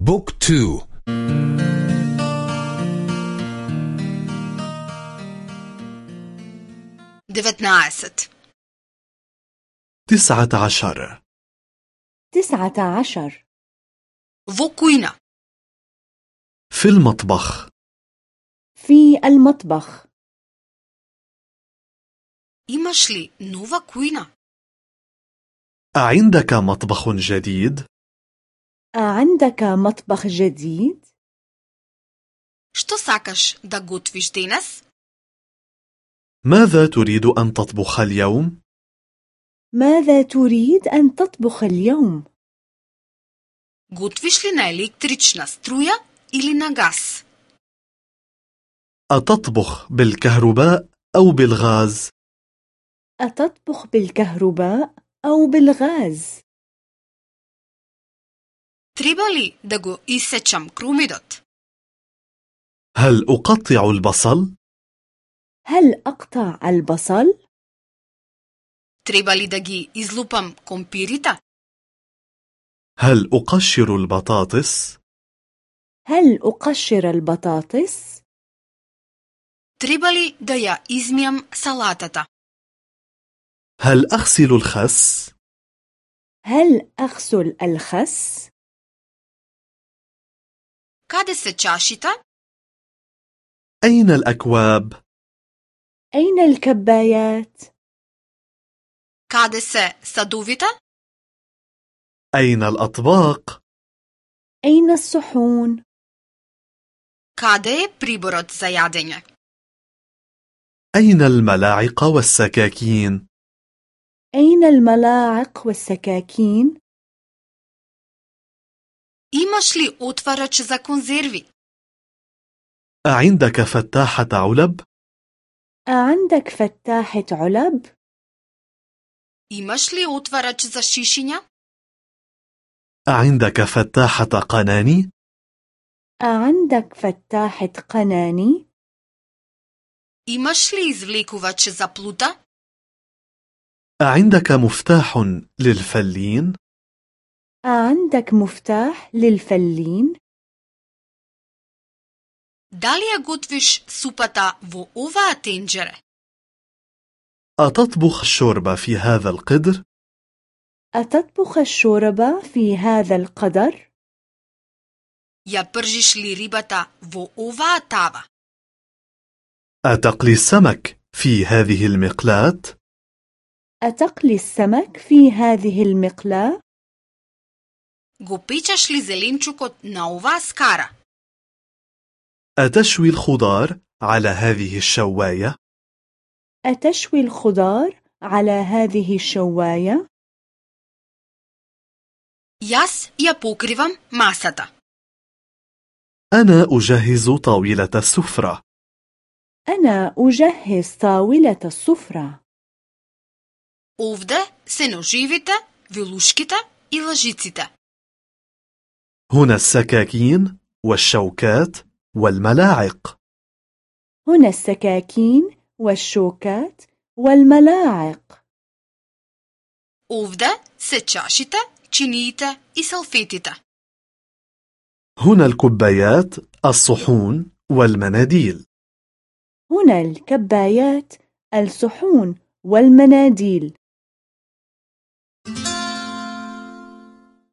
Book two. Деветнаесет تسعة عشر. تسعة عشر. Во кујна في المطبخ. في المطبخ. Имаш ли нова кујна أعندك مطبخ جديد؟ أعندك مطبخ جديد؟ Што сакаш да готвиш денес? ماذا تريد أن تطبخ اليوم؟ ماذا تريد أن تطبخ اليوم؟ Готвиш ли на електрична струја или на газ? أتطبخ بالكهرباء أو بالغاز؟ أتطبخ بالكهرباء أو بالغاز؟ Treba li da go isečam krumidot? هل أقطع البصل؟ هل أقطع البصل؟ Treba li da gi izlupam kompirita? هل أقشر البطاطس؟ هل أقشر البطاطس؟ Treba li da ja izmijam salatata? هل أغسل الخس؟ هل أغسل الخس؟ Каде се чашите? أين الأكواب؟ أين الكبايات؟ Каде се садовите? أين الأطباق؟ أين الصحون؟ Каде е приборот за јадење? أين الملاعق والسكاكين؟ أين الملاعق والسكاكين؟ Имаш ли отварач за конзерви? أعندك فتاحة علب؟ أعندك فتاحة علب؟ Имаш ли отварач за шишиња? أعندك فتاحة قناني؟ أعندك فتاحة قناني؟ Имаш ли извлекувач за плута? أعندك مفتاح للفلين؟ أعندك مفتاح للفلين؟ Дали ја готвиш супата во оваа тенџере? أتطبخ الشوربة في هذا القدر؟ أتطبخ الشوربة في هذا القدر؟ Ја пржиш ли рибата во оваа тава? أتقلي السمك في هذه المقلاة؟ أتقلي السمك في هذه المقلاة؟ Го печаш ли зеленчукот на оваа скара? أتشوي الخضار على هذه الشواية؟ أتشوي الخضار على هذه الشواية؟ Јас ја покривам масата. أنا أجهز طاولة السفرة. أنا أجهز طاولة السفرة. Овде се ноживите, вилушките и лажиците. هنا السكاكين والشوكات والملاعق. هنا السكاكين والشوكات والملاعق. Овде се чашите, чиниите и салфетите هنا الكبايات الصحون والمناديل. هنا الكبايات الصحون والمناديل.